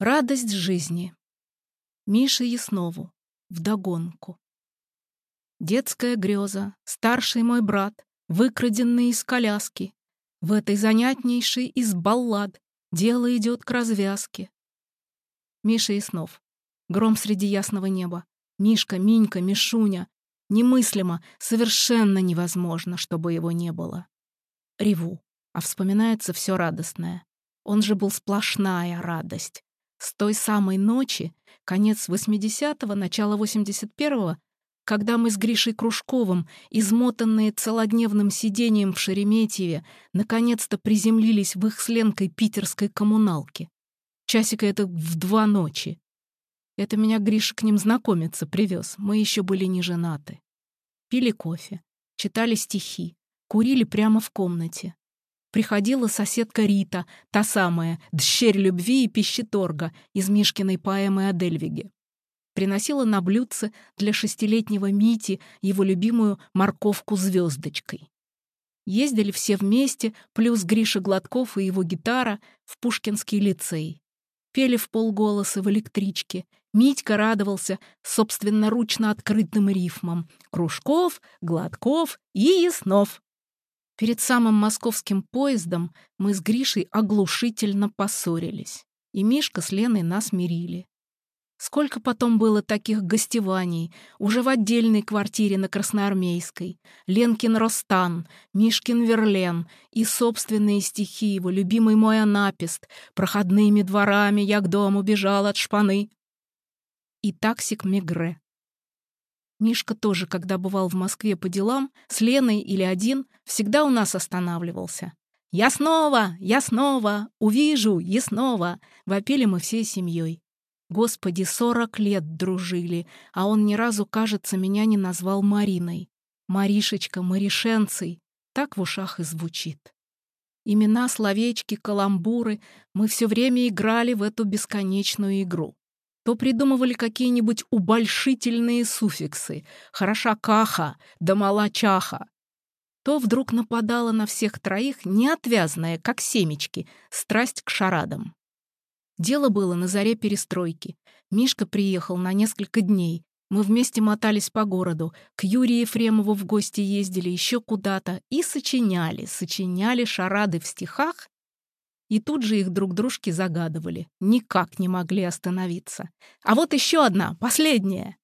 Радость жизни. Мише Яснову. Вдогонку. Детская греза, старший мой брат, выкраденный из коляски. В этой занятнейшей из баллад дело идет к развязке. Миша Яснов. Гром среди ясного неба. Мишка, Минька, Мишуня. Немыслимо, совершенно невозможно, чтобы его не было. Реву, а вспоминается все радостное. Он же был сплошная радость. С той самой ночи, конец 80-го, начало 81-го, когда мы с Гришей Кружковым, измотанные целодневным сидением в Шереметьеве, наконец-то приземлились в их с Ленкой питерской коммуналке. Часика это в два ночи. Это меня Гриша к ним знакомиться привез, мы еще были не женаты. Пили кофе, читали стихи, курили прямо в комнате приходила соседка Рита, та самая, дщерь любви и пищеторга из Мишкиной поэмы о Дельвиге. Приносила на блюдце для шестилетнего Мити его любимую морковку звездочкой. Ездили все вместе, плюс Гриша Гладков и его гитара, в Пушкинский лицей. Пели в полголоса в электричке. Митька радовался собственноручно открытым рифмам. Кружков, Гладков и Яснов. Перед самым московским поездом мы с Гришей оглушительно поссорились, и Мишка с Леной нас мирили. Сколько потом было таких гостеваний, уже в отдельной квартире на Красноармейской. Ленкин Ростан, Мишкин Верлен и собственные стихи его, любимый мой анапист, проходными дворами я к дому бежал от шпаны. И таксик Мегре. Мишка тоже, когда бывал в Москве по делам, с Леной или один, всегда у нас останавливался. «Я снова! Я снова! Увижу! И снова!» Вопили мы всей семьей. Господи, сорок лет дружили, а он ни разу, кажется, меня не назвал Мариной. Маришечка, Маришенцей. Так в ушах и звучит. Имена, словечки, каламбуры. Мы все время играли в эту бесконечную игру то придумывали какие-нибудь убольшительные суффиксы «хороша каха», «да мала чаха», то вдруг нападала на всех троих неотвязная, как семечки, страсть к шарадам. Дело было на заре перестройки. Мишка приехал на несколько дней. Мы вместе мотались по городу, к Юрию Ефремову в гости ездили еще куда-то и сочиняли, сочиняли шарады в стихах и тут же их друг дружке загадывали. Никак не могли остановиться. А вот еще одна, последняя.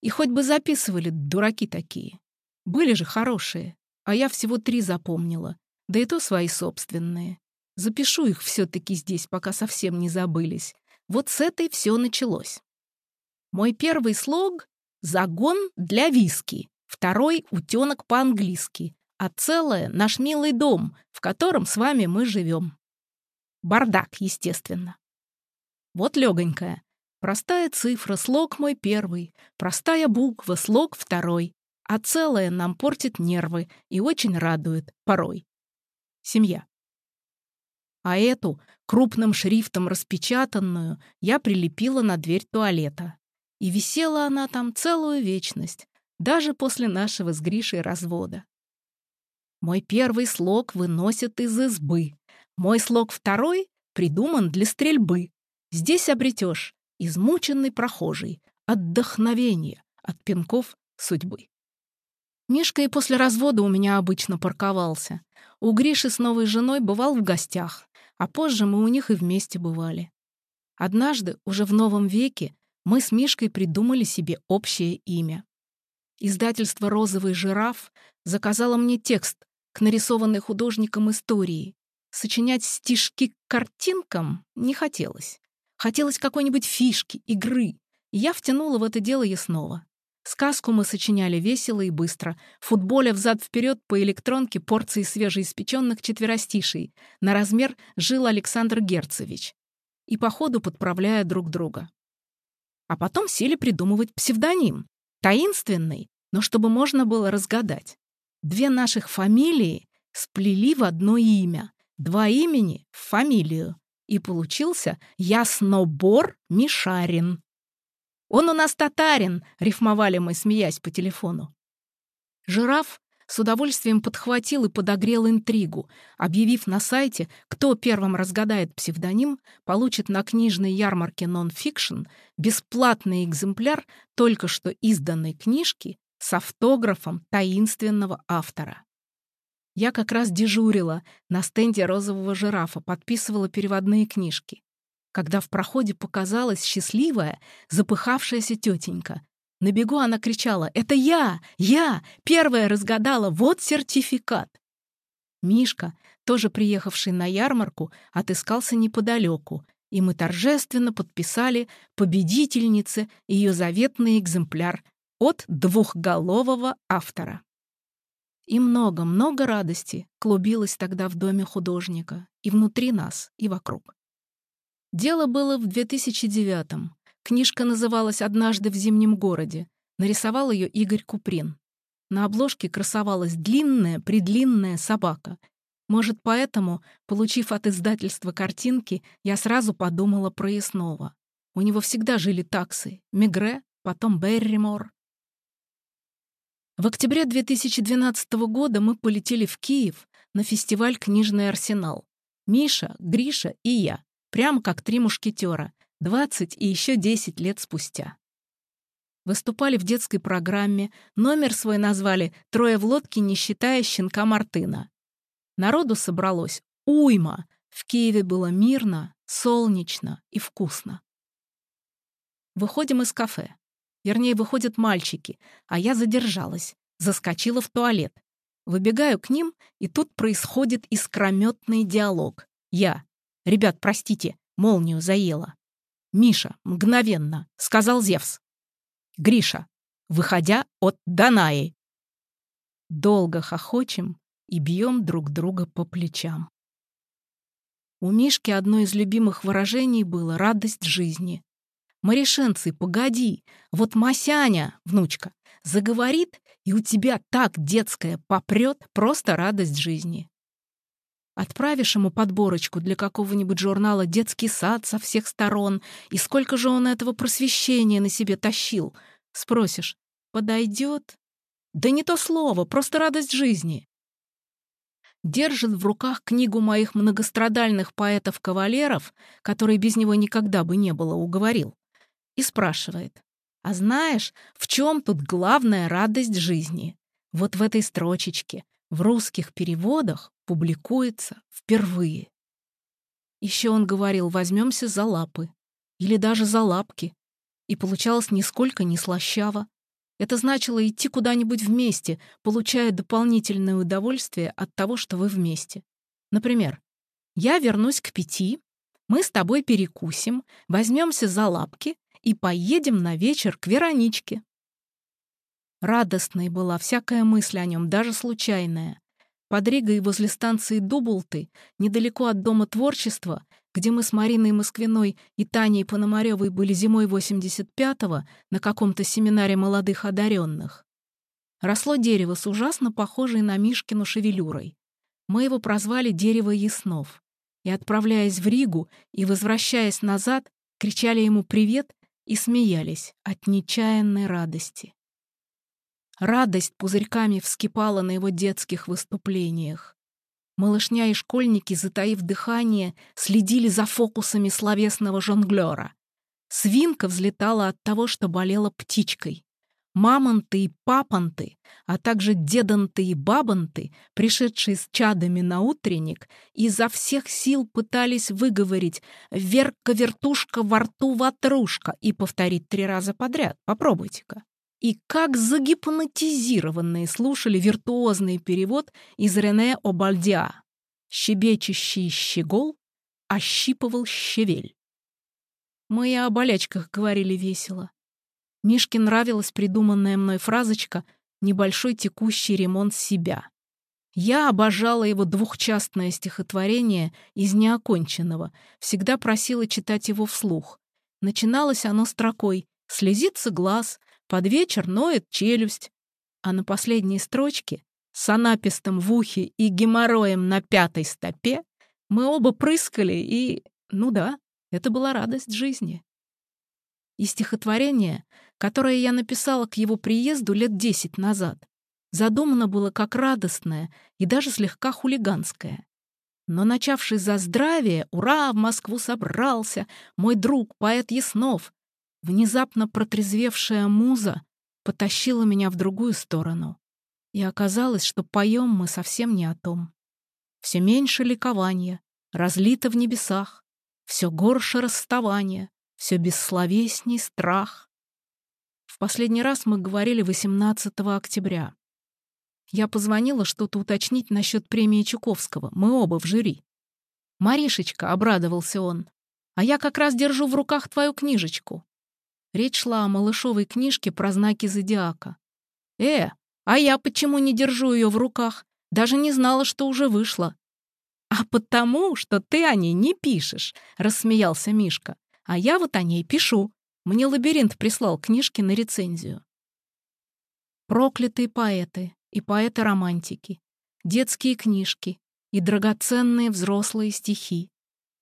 И хоть бы записывали, дураки такие. Были же хорошие, а я всего три запомнила, да и то свои собственные. Запишу их все-таки здесь, пока совсем не забылись. Вот с этой все началось. Мой первый слог — «Загон для виски», второй — «Утенок по-английски», а целое — наш милый дом, в котором с вами мы живем. Бардак, естественно. Вот легонькая. Простая цифра, слог мой первый, простая буква, слог второй, а целое нам портит нервы и очень радует порой. Семья. А эту, крупным шрифтом распечатанную, я прилепила на дверь туалета. И висела она там целую вечность, даже после нашего с Гришей развода. Мой первый слог выносят из избы. Мой слог второй придуман для стрельбы. Здесь обретешь измученный прохожий, отдохновение от пинков судьбы. Мишка и после развода у меня обычно парковался. У Гриши с новой женой бывал в гостях, а позже мы у них и вместе бывали. Однажды, уже в новом веке, мы с Мишкой придумали себе общее имя. Издательство «Розовый жираф» заказало мне текст к нарисованной художником истории. Сочинять стишки к картинкам не хотелось. Хотелось какой-нибудь фишки, игры. Я втянула в это дело снова. Сказку мы сочиняли весело и быстро, футболя взад-вперед по электронке порции свежеиспеченных четверостишей. На размер жил Александр Герцевич. И по ходу подправляя друг друга. А потом сели придумывать псевдоним. Таинственный, но чтобы можно было разгадать. Две наших фамилии сплели в одно имя, два имени в фамилию, и получился Яснобор Мишарин. «Он у нас татарин», — рифмовали мы, смеясь по телефону. Жираф с удовольствием подхватил и подогрел интригу, объявив на сайте, кто первым разгадает псевдоним, получит на книжной ярмарке нон-фикшн бесплатный экземпляр только что изданной книжки с автографом таинственного автора. Я как раз дежурила на стенде розового жирафа, подписывала переводные книжки. Когда в проходе показалась счастливая, запыхавшаяся тетенька. На бегу она кричала «Это я! Я! Первая разгадала! Вот сертификат!» Мишка, тоже приехавший на ярмарку, отыскался неподалеку, и мы торжественно подписали победительнице ее заветный экземпляр от двухголового автора. И много-много радости клубилось тогда в доме художника, и внутри нас, и вокруг. Дело было в 2009-м. Книжка называлась «Однажды в зимнем городе». Нарисовал ее Игорь Куприн. На обложке красовалась длинная, предлинная собака. Может, поэтому, получив от издательства картинки, я сразу подумала про Яснова. У него всегда жили таксы. Мегре, потом Берримор. В октябре 2012 года мы полетели в Киев на фестиваль «Книжный арсенал». Миша, Гриша и я. Прямо как три мушкетера, 20 и еще 10 лет спустя. Выступали в детской программе, номер свой назвали «Трое в лодке, не считая щенка Мартына». Народу собралось уйма. В Киеве было мирно, солнечно и вкусно. Выходим из кафе. Вернее, выходят мальчики, а я задержалась, заскочила в туалет. Выбегаю к ним, и тут происходит искрометный диалог. Я. «Ребят, простите, молнию заело». «Миша, мгновенно», — сказал Зевс. «Гриша, выходя от Данаи». Долго хохочем и бьем друг друга по плечам. У Мишки одно из любимых выражений было «радость жизни». «Марешенцы, погоди, вот Масяня, внучка, заговорит, и у тебя так детская попрет, просто радость жизни». Отправишь ему подборочку для какого-нибудь журнала «Детский сад» со всех сторон, и сколько же он этого просвещения на себе тащил? Спросишь, подойдет? Да не то слово, просто радость жизни. Держит в руках книгу моих многострадальных поэтов-кавалеров, которые без него никогда бы не было, уговорил, и спрашивает, а знаешь, в чем тут главная радость жизни? Вот в этой строчечке, в русских переводах публикуется впервые. Еще он говорил, возьмемся за лапы. Или даже за лапки. И получалось нисколько не слащаво. Это значило идти куда-нибудь вместе, получая дополнительное удовольствие от того, что вы вместе. Например, я вернусь к пяти, мы с тобой перекусим, возьмемся за лапки и поедем на вечер к Вероничке. Радостной была всякая мысль о нем, даже случайная. Под Ригой возле станции Дублты, недалеко от Дома творчества, где мы с Мариной Москвиной и Таней Пономаревой были зимой 85-го на каком-то семинаре молодых одаренных. Росло дерево с ужасно похожей на Мишкину шевелюрой. Мы его прозвали «Дерево яснов». И, отправляясь в Ригу и возвращаясь назад, кричали ему «Привет!» И смеялись от нечаянной радости. Радость пузырьками вскипала на его детских выступлениях. Малышня и школьники, затаив дыхание, следили за фокусами словесного жонглера. Свинка взлетала от того, что болела птичкой. Мамонты и папанты, а также деданты и бабанты, пришедшие с чадами на утренник, изо всех сил пытались выговорить «верка-вертушка во рту ватрушка» и повторить три раза подряд. Попробуйте-ка и как загипнотизированные слушали виртуозный перевод из Рене Обальдиа. Щебечущий щегол ощипывал щевель. Мы и о болячках говорили весело. Мишке нравилась придуманная мной фразочка «небольшой текущий ремонт себя». Я обожала его двухчастное стихотворение из неоконченного, всегда просила читать его вслух. Начиналось оно строкой «Слезится глаз, под вечер ноет челюсть, а на последней строчке с анапистом в ухе и геморроем на пятой стопе мы оба прыскали, и, ну да, это была радость жизни. И стихотворение, которое я написала к его приезду лет десять назад, задумано было как радостное и даже слегка хулиганское. Но, начавшись за здравие, ура, в Москву собрался, мой друг, поэт Яснов, внезапно протрезвевшая муза потащила меня в другую сторону. И оказалось, что поем мы совсем не о том. Все меньше ликования, разлито в небесах, все горше расставания, все бессловесней страх. Последний раз мы говорили 18 октября. Я позвонила что-то уточнить насчет премии Чуковского. Мы оба в жюри. «Маришечка», — обрадовался он, — «а я как раз держу в руках твою книжечку». Речь шла о малышовой книжке про знаки зодиака. «Э, а я почему не держу ее в руках? Даже не знала, что уже вышла». «А потому, что ты о ней не пишешь», — рассмеялся Мишка. «А я вот о ней пишу. Мне лабиринт прислал книжки на рецензию». Проклятые поэты и поэты-романтики, детские книжки и драгоценные взрослые стихи,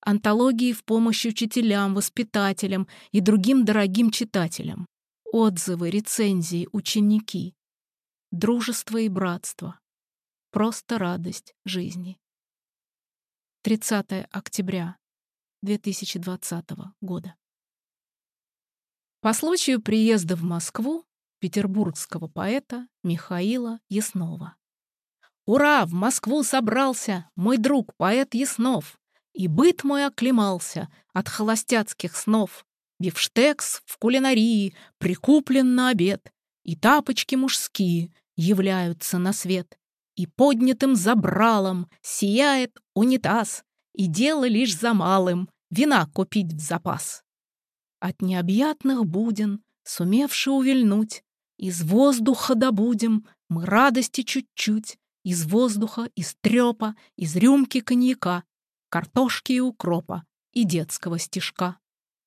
антологии в помощь учителям, воспитателям и другим дорогим читателям, отзывы, рецензии, ученики, дружество и братство, просто радость жизни. 30 октября 2020 года. По случаю приезда в Москву петербургского поэта Михаила Яснова. «Ура! В Москву собрался мой друг, поэт Яснов, и быт мой оклемался от холостяцких снов. Бифштекс в кулинарии прикуплен на обед, и тапочки мужские являются на свет и поднятым забралом сияет унитаз, и дело лишь за малым — вина купить в запас. От необъятных буден, сумевши увильнуть, из воздуха добудем мы радости чуть-чуть, из воздуха, из трепа, из рюмки коньяка, картошки и укропа, и детского стишка.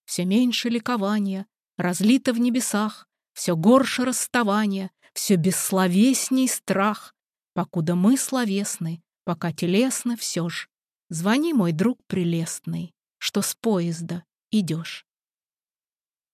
Все меньше ликования, разлито в небесах, все горше расставания, все бессловесней страх, покуда мы словесны, пока телесны все ж. Звони, мой друг прелестный, что с поезда идешь.